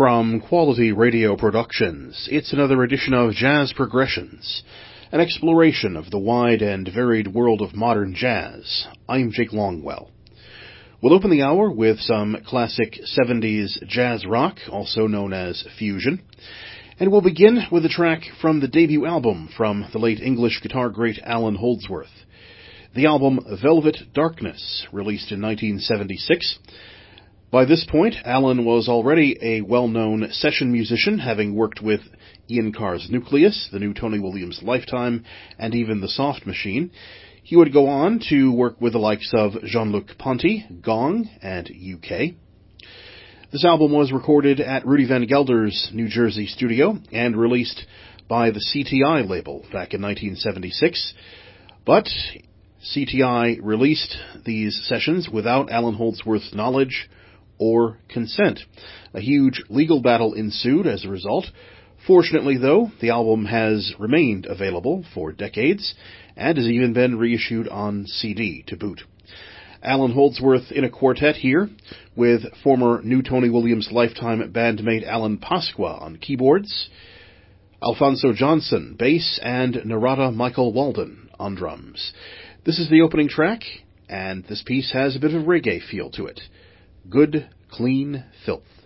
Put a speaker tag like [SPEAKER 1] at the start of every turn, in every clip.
[SPEAKER 1] From Quality Radio Productions, it's another edition of Jazz Progressions, an exploration of the wide and varied world of modern jazz. I'm Jake Longwell. We'll open the hour with some classic 70s jazz rock, also known as fusion. And we'll begin with a track from the debut album from the late English guitar great Allan Holdsworth. The album Velvet Darkness, released in 1976. By this point, Allan was already a well-known session musician, having worked with Ian Carr's Nucleus, the new Tony Williams Lifetime, and even the Soft Machine. He would go on to work with the likes of Jean-Luc Ponty, Gong, and UK. This album was recorded at Rudy Van Gelder's New Jersey studio and released by the CTI label back in 1976. But CTI released these sessions without Allan Holdsworth's knowledge or consent. A huge legal battle ensued as a result. Fortunately, though, the album has remained available for decades and has even been reissued on CD to boot. Allan Holdsworth in a quartet here, with former New Tony Williams lifetime bandmate Alan Pasqua on keyboards, Alphonso Johnson bass, and Narada Michael Walden on drums. This is the opening track, and this piece has a bit of reggae feel to it. Good, clean filth.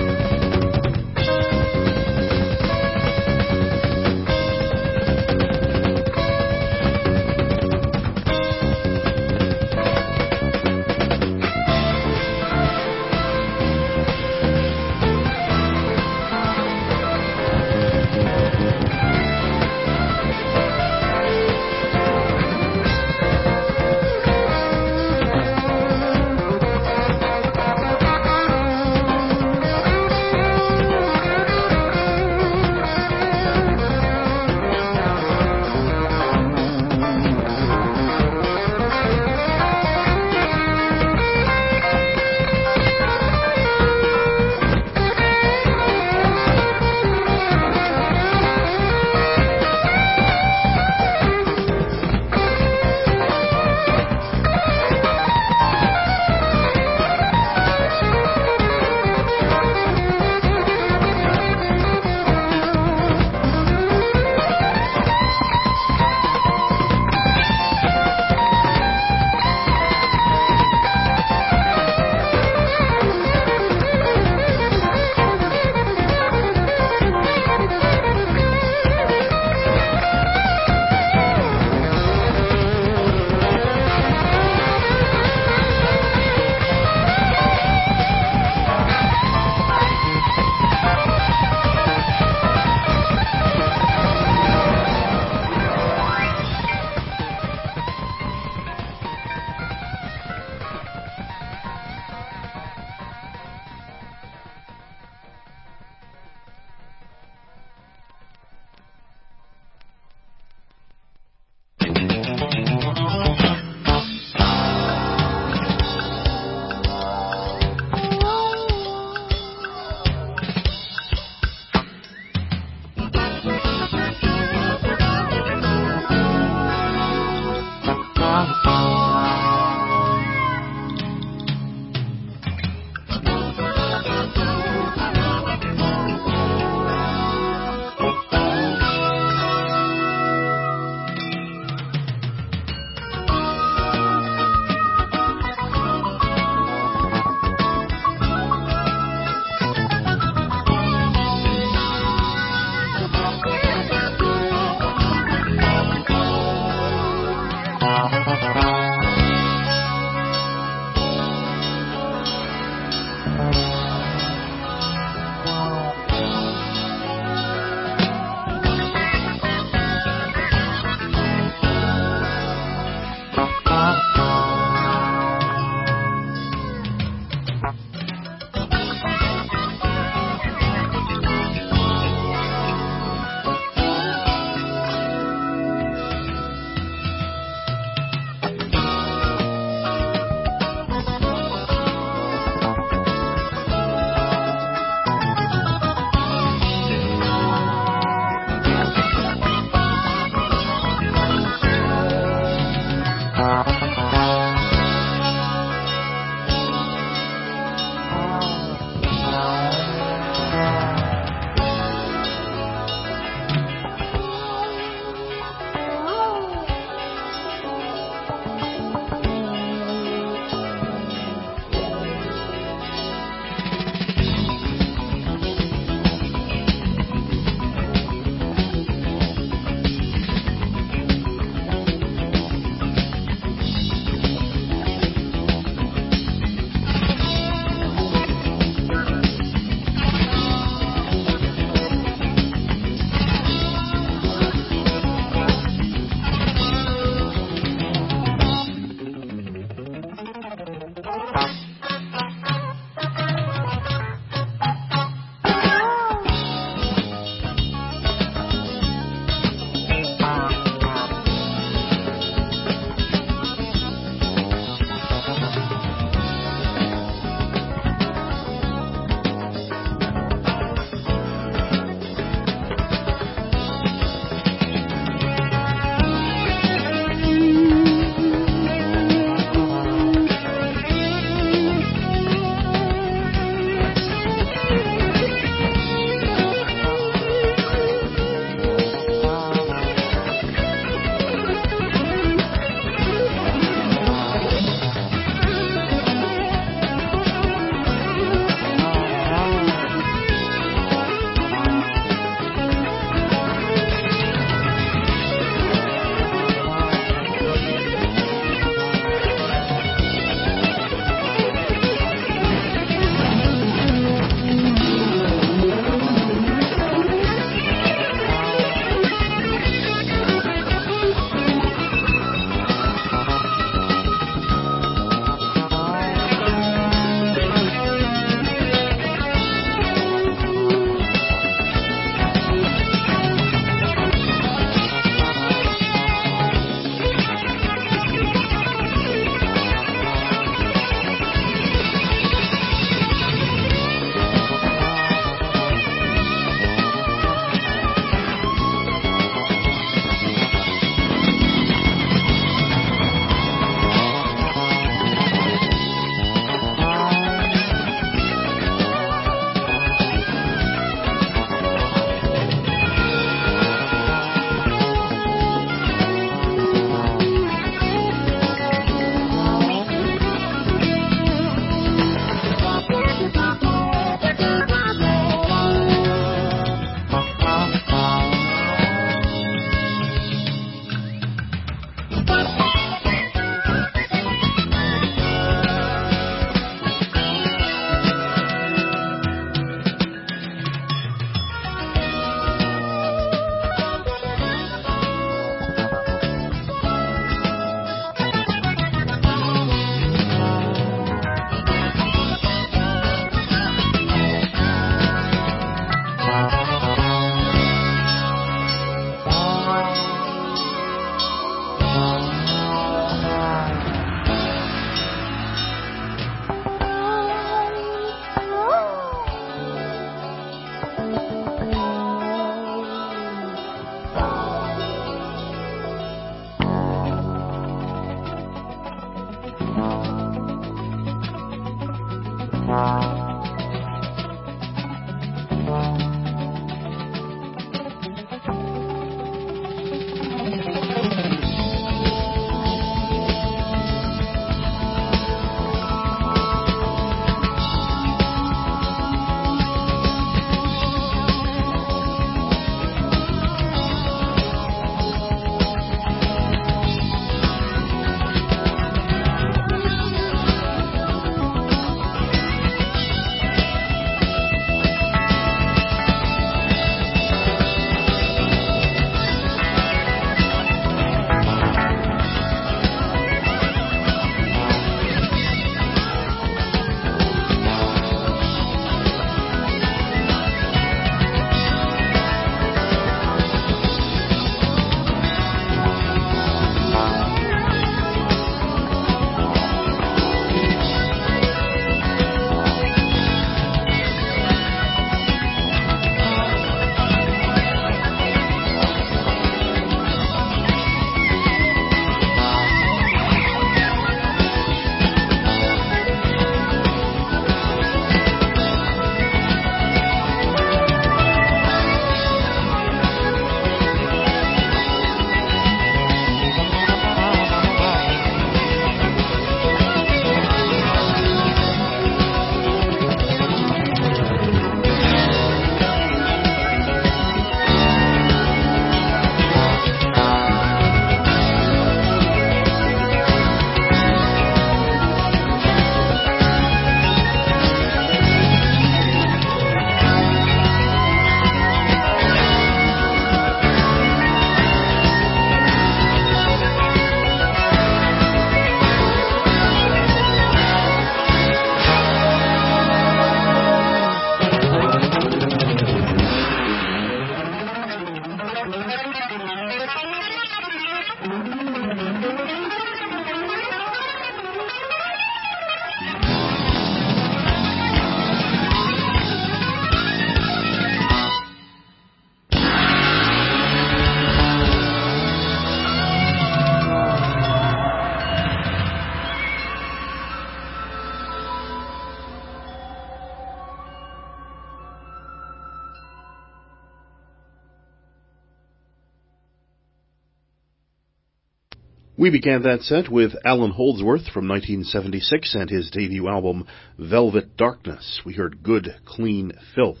[SPEAKER 1] We began that set with Allan Holdsworth from 1976 and his debut album Velvet Darkness. We heard Good Clean Filth.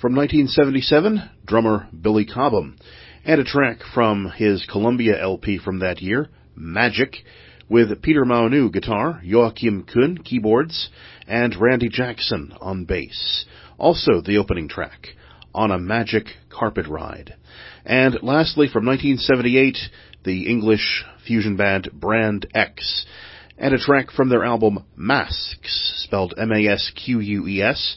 [SPEAKER 1] From 1977, drummer Billy Cobham, and a track from his Columbia LP from that year, Magic, with Peter Molyneux guitar, Joachim Kuhn keyboards, and Randy Jackson on bass. Also the opening track, On a Magic Carpet Ride. And lastly, from 1978, the English fusion band Brand X, and a track from their album Masks, spelled M-A-S-Q-U-E-S.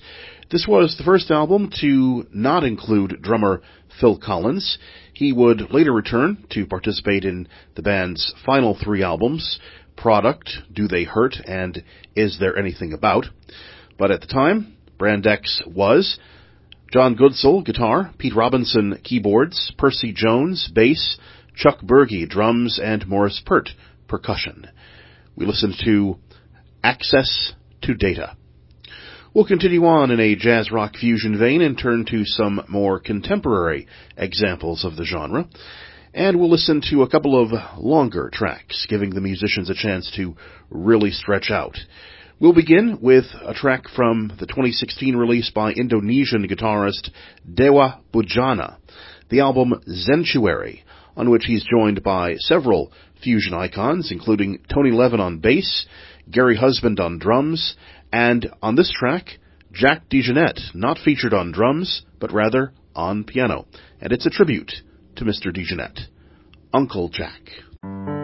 [SPEAKER 1] This was the first album to not include drummer Phil Collins. He would later return to participate in the band's final three albums, Product, Do They Hurt, and Is There Anything About? But at the time, Brand X was John Goodsall, guitar, Pete Robinson, keyboards, Percy Jones, bass, Chuck Burgi, drums, and Morris Pert, percussion. We listened to Access to Data. We'll continue on in a jazz rock fusion vein and turn to some more contemporary examples of the genre. And we'll listen to a couple of longer tracks, giving the musicians a chance to really stretch out. We'll begin with a track from the 2016 release by Indonesian guitarist Dewa Budjana, the album Zentuary, on which he's joined by several fusion icons, including Tony Levin on bass, Gary Husband on drums, and on this track, Jack DeJohnette, not featured on drums, but rather on piano. And it's a tribute to Mr. DeJohnette. Uncle Jack.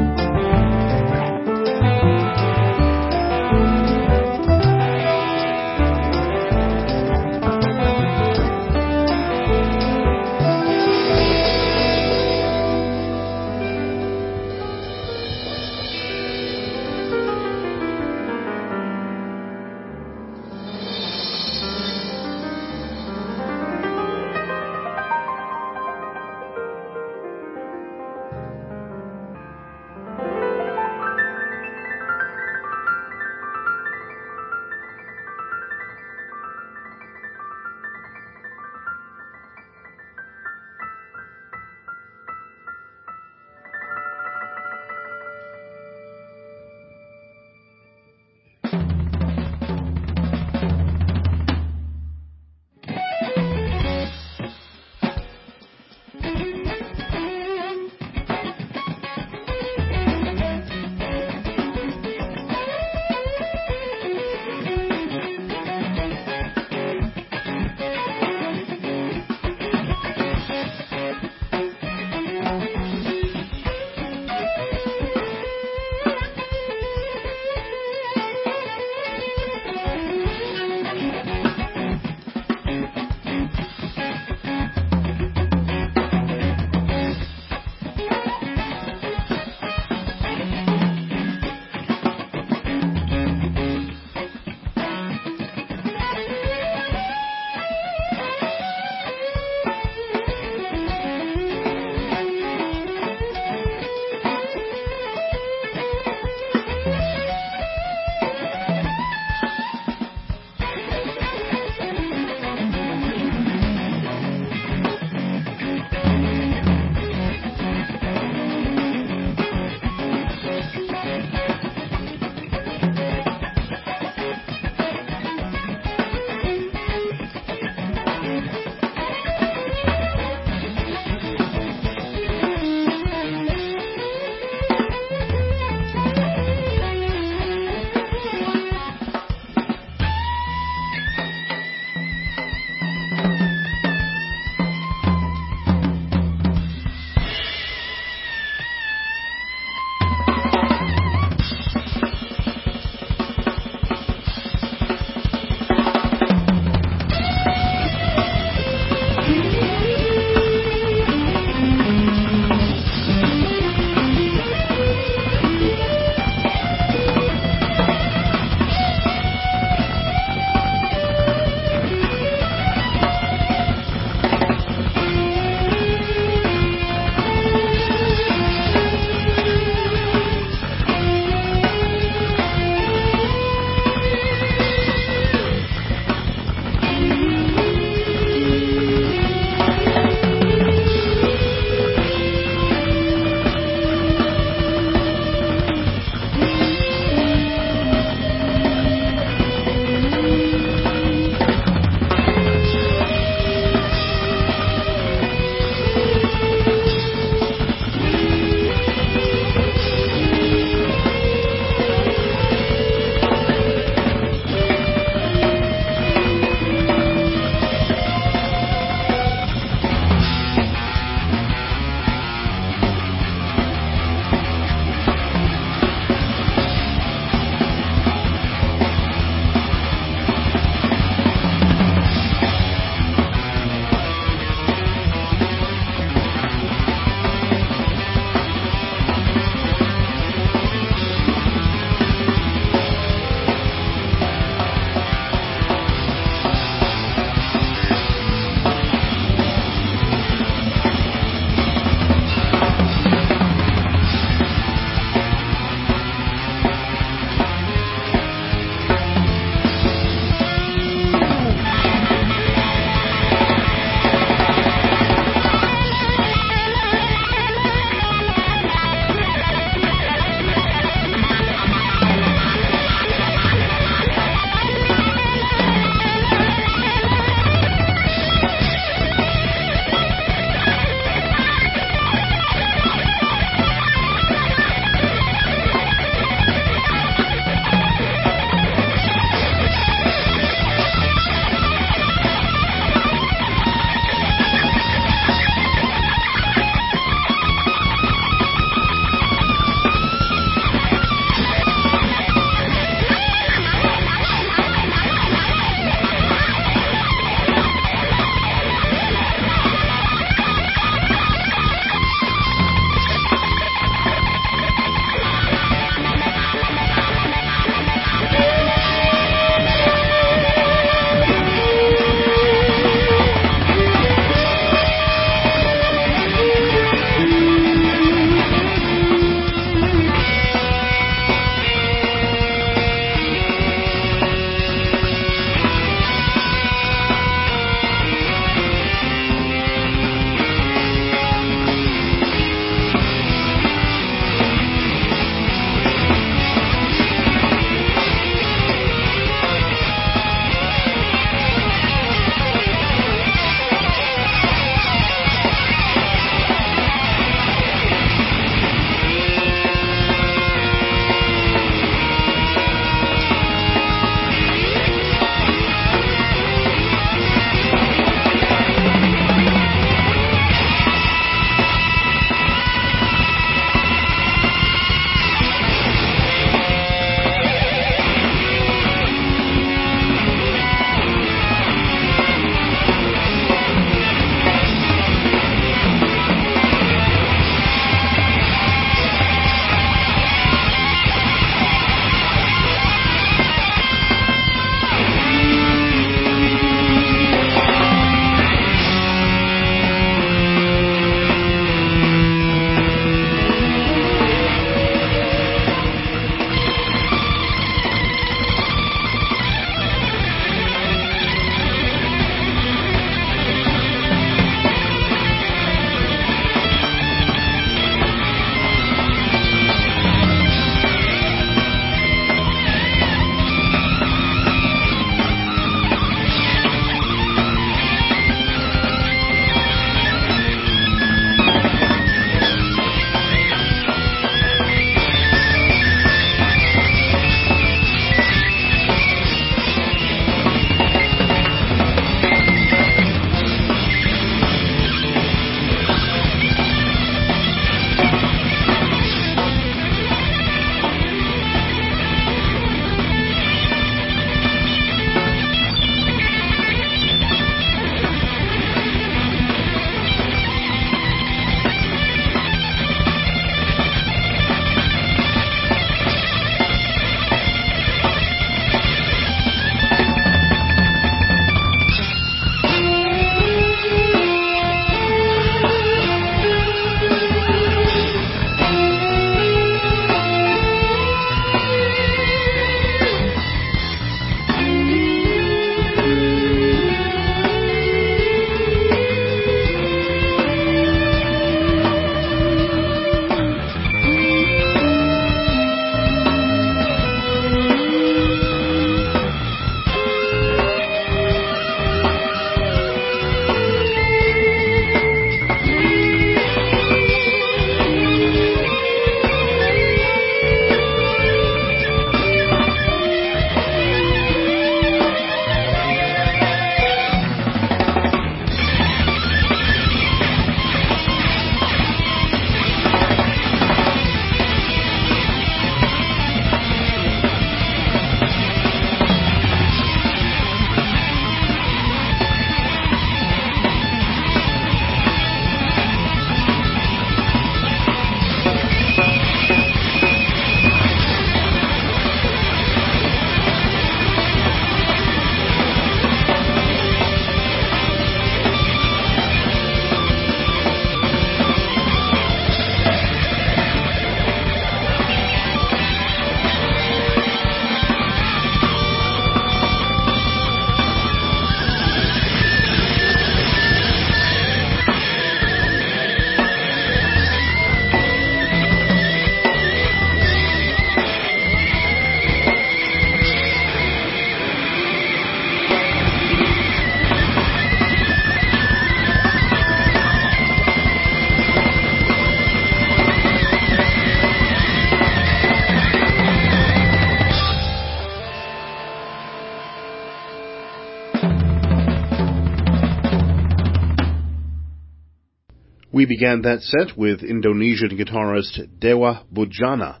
[SPEAKER 1] We began that set with Indonesian guitarist Dewa Budjana,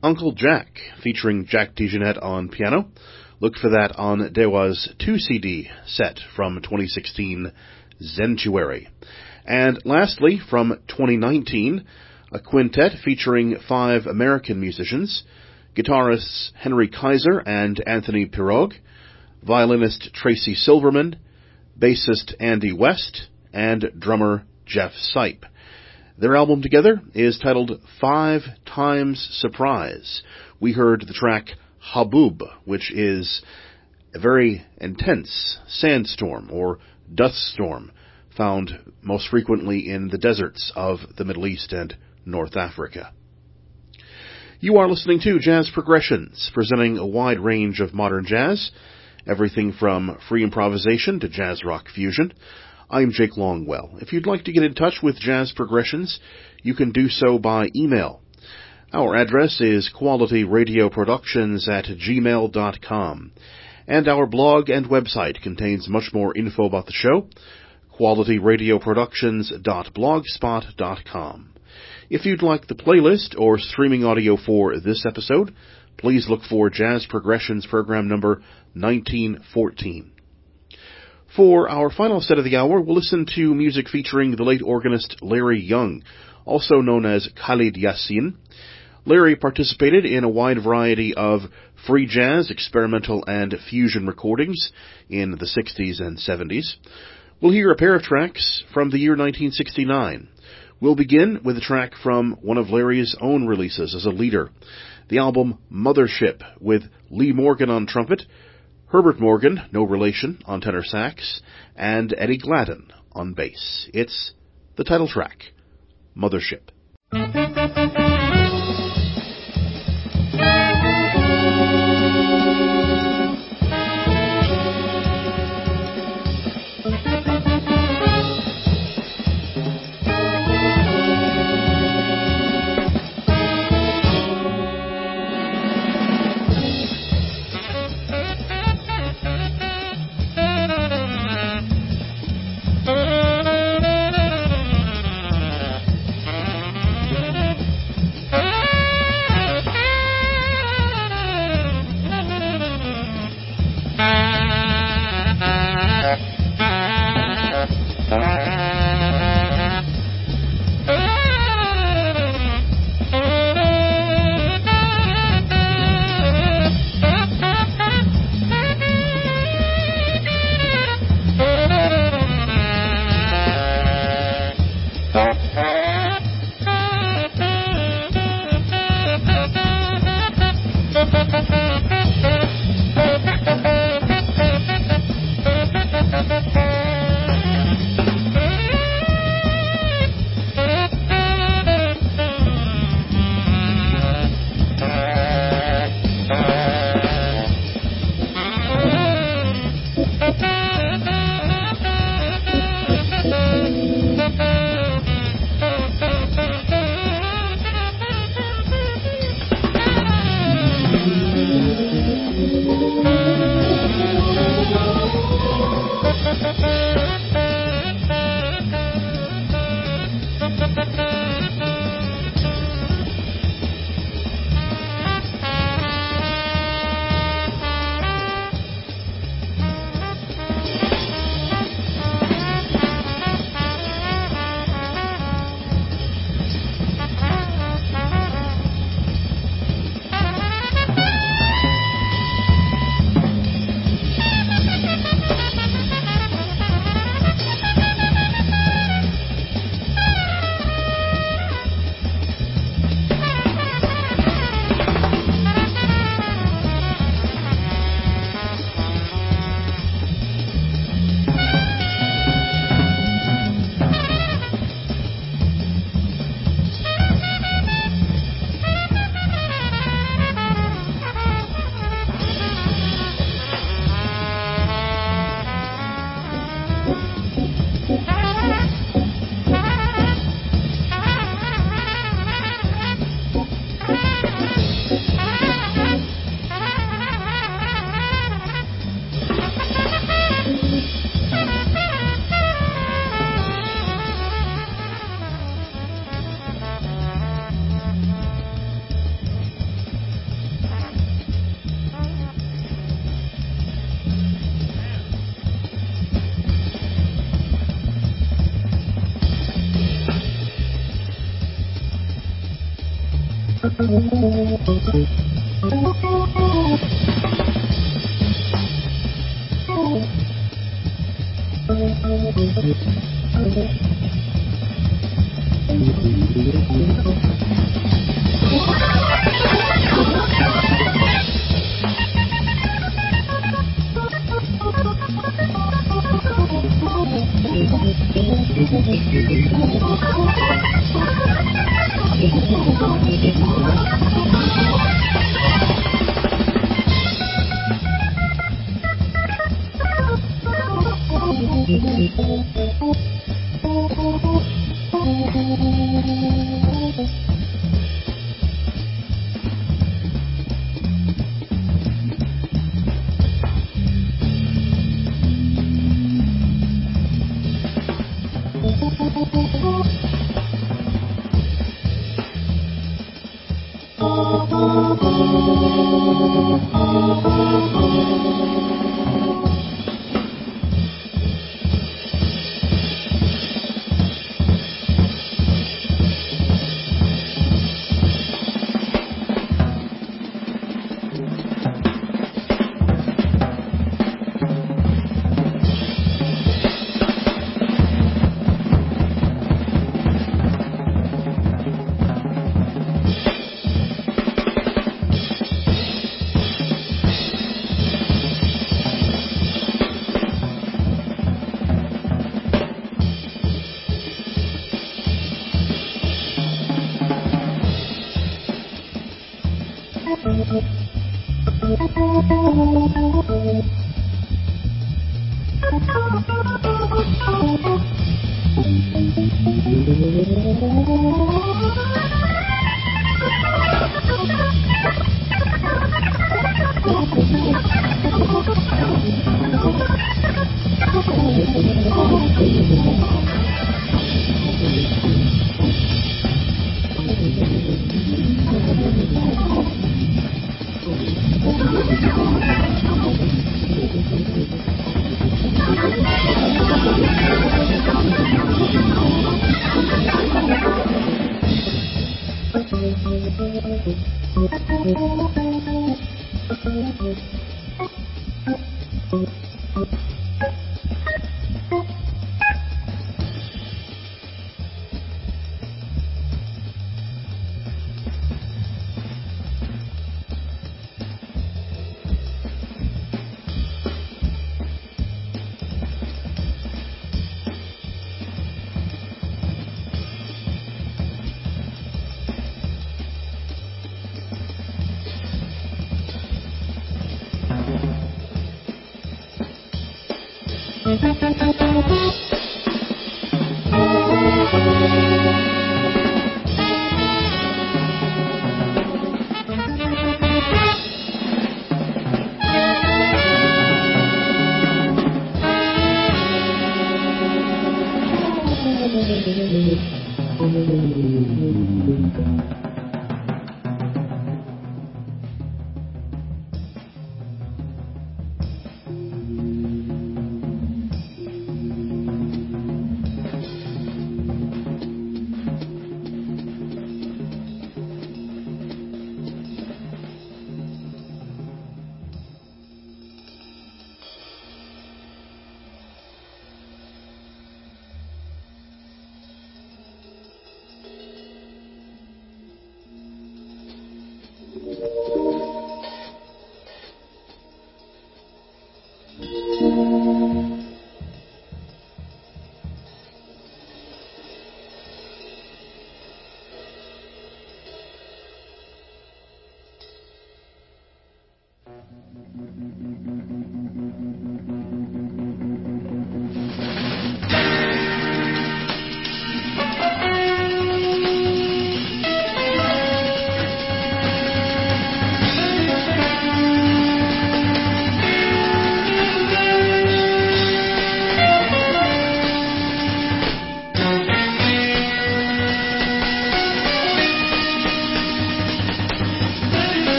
[SPEAKER 1] Uncle Jack, featuring Jack DeJohnette on piano. Look for that on Dewa's 2CD set from 2016, Zentuary. And lastly, from 2019, a quintet featuring five American musicians, guitarists Henry Kaiser and Anthony Pirog, violinist Tracy Silverman, bassist Andy West, and drummer Jeff Sipe. Their album together is titled Five Times Surprise. We heard the track Haboob, which is a very intense sandstorm or dust storm found most frequently in the deserts of the Middle East and North Africa. You are listening to Jazz Progressions, presenting a wide range of modern jazz, everything from free improvisation to jazz rock fusion. I'm Jake Longwell. If you'd like to get in touch with Jazz Progressions, you can do so by email. Our address is qualityradioproductions at gmail.com. And our blog and website contains much more info about the show, qualityradioproductions.blogspot.com. If you'd like the playlist or streaming audio for this episode, please look for Jazz Progressions program number 1914. For our final set of the hour, we'll listen to music featuring the late organist Larry Young, also known as Khalid Yassin. Larry participated in a wide variety of free jazz, experimental, and fusion recordings in the 60s and 70s. We'll hear a pair of tracks from the year 1969. We'll begin with a track from one of Larry's own releases as a leader, the album Mothership with Lee Morgan on trumpet, Herbert Morgan, no relation, on tenor sax, and Eddie Gladden on bass. It's the title track, Mothership.
[SPEAKER 2] Thank you.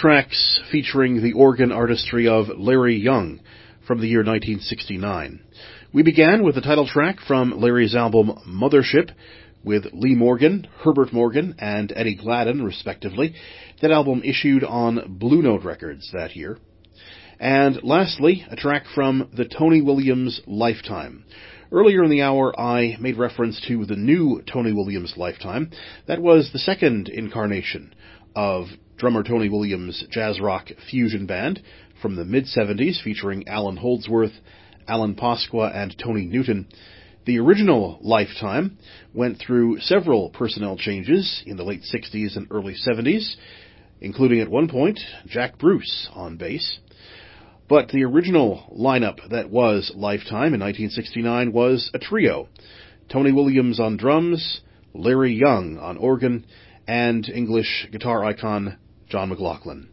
[SPEAKER 1] Tracks featuring the organ artistry of Larry Young from the year 1969. We began with the title track from Larry's album Mothership with Lee Morgan, Herbert Morgan, and Eddie Gladden, respectively. That album issued on Blue Note Records that year. And lastly, a track from the Tony Williams Lifetime. Earlier in the hour, I made reference to the new Tony Williams Lifetime. That was the second incarnation of drummer Tony Williams' jazz rock fusion band from the mid 70s featuring Allan Holdsworth, Alan Pasqua, and Tony Newton. The original Lifetime went through several personnel changes in the late 60s and early 70s, including at one point Jack Bruce on bass. But the original lineup that was Lifetime in 1969 was a trio. Tony Williams on drums, Larry Young on organ, and English guitar icon John McLaughlin.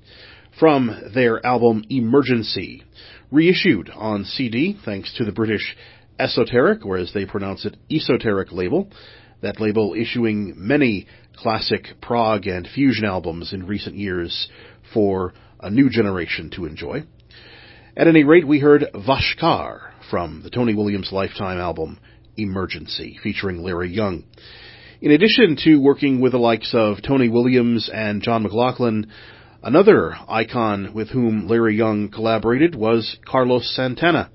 [SPEAKER 1] From their album Emergency, reissued on CD thanks to the British Esoteric, or as they pronounce it, Esoteric label. That label issuing many classic prog and fusion albums in recent years for a new generation to enjoy. At any rate, we heard Vashkar from the Tony Williams Lifetime album Emergency, featuring Larry Young. In addition to working with the likes of Tony Williams and John McLaughlin, another icon with whom Larry Young collaborated was Carlos Santana.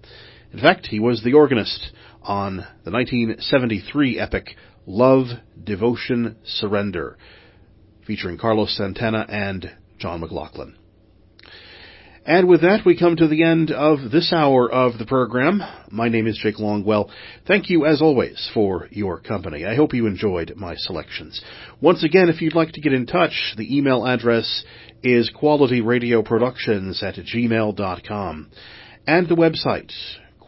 [SPEAKER 1] In fact, he was the organist on the 1973 epic Love, Devotion, Surrender, featuring Carlos Santana and John McLaughlin. And with that, we come to the end of this hour of the program. My name is Jake Longwell. Thank you, as always, for your company. I hope you enjoyed my selections. Once again, if you'd like to get in touch, the email address is qualityradioproductions at gmail.com. And the website,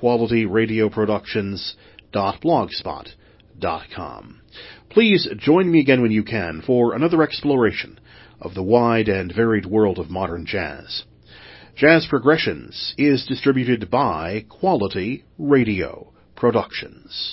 [SPEAKER 1] qualityradioproductions.blogspot.com. Please join me again when you can for another exploration of the wide and varied world of modern jazz. Jazz Progressions is distributed by Quality Radio Productions.